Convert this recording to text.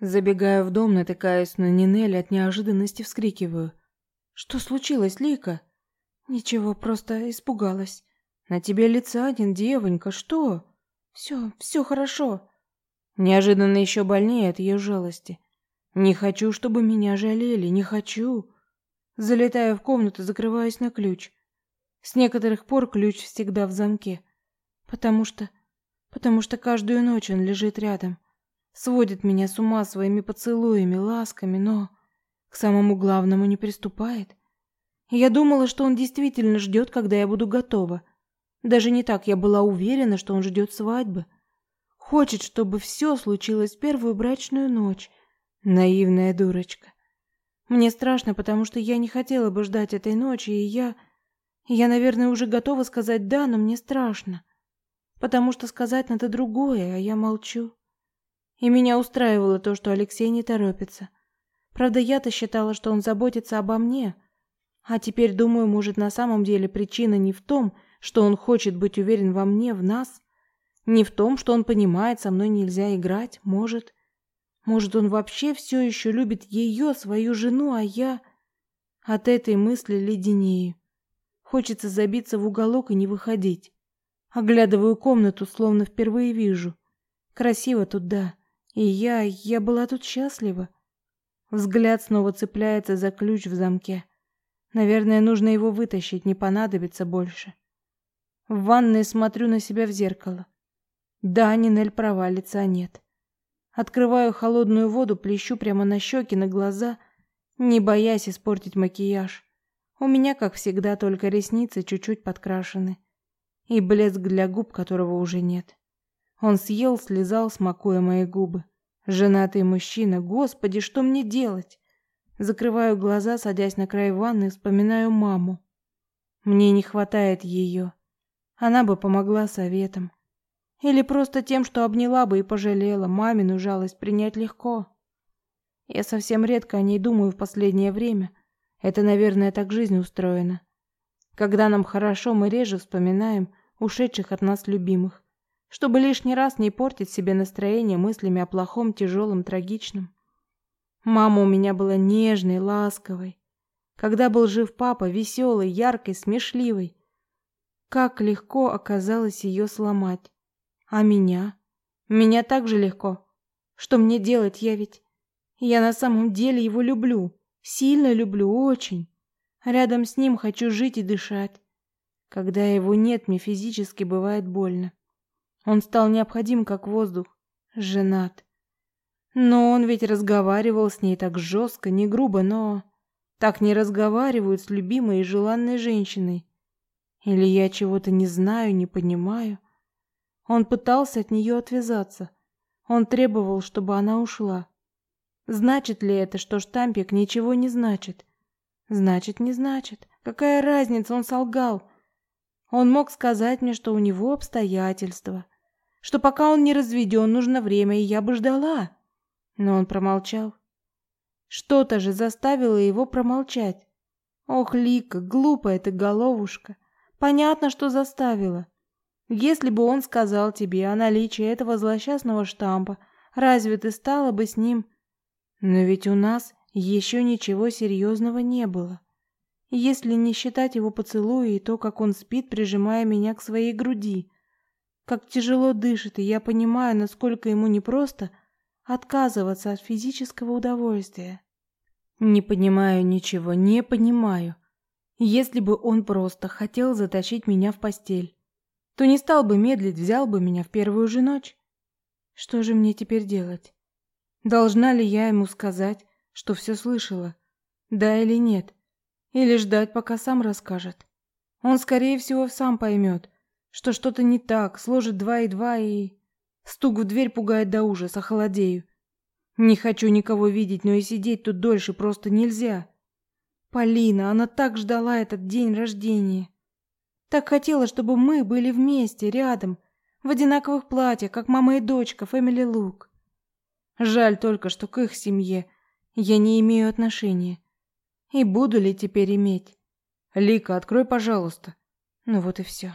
Забегая в дом, натыкаюсь на Нинель, от неожиданности вскрикиваю. «Что случилось, Лика?» «Ничего, просто испугалась. На тебе лица один, девонька, что?» «Все, все хорошо». Неожиданно еще больнее от ее жалости. «Не хочу, чтобы меня жалели, не хочу». Залетаю в комнату, закрываюсь на ключ. С некоторых пор ключ всегда в замке. Потому что... Потому что каждую ночь он лежит рядом. Сводит меня с ума своими поцелуями, ласками, но... К самому главному не приступает. Я думала, что он действительно ждет, когда я буду готова. Даже не так, я была уверена, что он ждет свадьбы. Хочет, чтобы все случилось в первую брачную ночь. Наивная дурочка. Мне страшно, потому что я не хотела бы ждать этой ночи, и я... Я, наверное, уже готова сказать «да», но мне страшно. Потому что сказать надо другое, а я молчу. И меня устраивало то, что Алексей не торопится. Правда, я-то считала, что он заботится обо мне. А теперь думаю, может, на самом деле причина не в том, что он хочет быть уверен во мне, в нас, не в том, что он понимает, со мной нельзя играть, может... Может, он вообще все еще любит ее, свою жену, а я... От этой мысли леденею. Хочется забиться в уголок и не выходить. Оглядываю комнату, словно впервые вижу. Красиво тут, да. И я... я была тут счастлива. Взгляд снова цепляется за ключ в замке. Наверное, нужно его вытащить, не понадобится больше. В ванной смотрю на себя в зеркало. Да, Нинель права, лица нет. Открываю холодную воду, плещу прямо на щеки, на глаза, не боясь испортить макияж. У меня, как всегда, только ресницы чуть-чуть подкрашены. И блеск для губ, которого уже нет. Он съел, слезал, смакуя мои губы. Женатый мужчина, господи, что мне делать? Закрываю глаза, садясь на край ванны, вспоминаю маму. Мне не хватает ее. Она бы помогла советом. Или просто тем, что обняла бы и пожалела, мамину жалость принять легко. Я совсем редко о ней думаю в последнее время. Это, наверное, так жизнь устроена. Когда нам хорошо, мы реже вспоминаем ушедших от нас любимых, чтобы лишний раз не портить себе настроение мыслями о плохом, тяжелом, трагичном. Мама у меня была нежной, ласковой. Когда был жив папа, веселой, яркой, смешливой. Как легко оказалось ее сломать. А меня? Меня так же легко. Что мне делать, я ведь... Я на самом деле его люблю. Сильно люблю, очень. Рядом с ним хочу жить и дышать. Когда его нет, мне физически бывает больно. Он стал необходим, как воздух. Женат. Но он ведь разговаривал с ней так жестко, не грубо, но... Так не разговаривают с любимой и желанной женщиной. Или я чего-то не знаю, не понимаю. Он пытался от нее отвязаться. Он требовал, чтобы она ушла. Значит ли это, что штампик ничего не значит? Значит, не значит. Какая разница, он солгал. Он мог сказать мне, что у него обстоятельства, что пока он не разведен, нужно время, и я бы ждала. Но он промолчал. Что-то же заставило его промолчать. Ох, Лика, глупая ты головушка. Понятно, что заставила. Если бы он сказал тебе о наличии этого злосчастного штампа, разве ты стала бы с ним? Но ведь у нас еще ничего серьезного не было. Если не считать его поцелуя и то, как он спит, прижимая меня к своей груди. Как тяжело дышит, и я понимаю, насколько ему непросто отказываться от физического удовольствия. Не понимаю ничего, не понимаю. Если бы он просто хотел затащить меня в постель, то не стал бы медлить, взял бы меня в первую же ночь. Что же мне теперь делать? Должна ли я ему сказать, что все слышала? Да или нет? Или ждать, пока сам расскажет? Он, скорее всего, сам поймет, что что-то не так, сложит два и два и... Стук в дверь пугает до ужаса, холодею. Не хочу никого видеть, но и сидеть тут дольше просто нельзя. Полина, она так ждала этот день рождения. Так хотела, чтобы мы были вместе, рядом, в одинаковых платьях, как мама и дочка, Фэмили Лук. Жаль только, что к их семье я не имею отношения. И буду ли теперь иметь? Лика, открой, пожалуйста. Ну вот и все.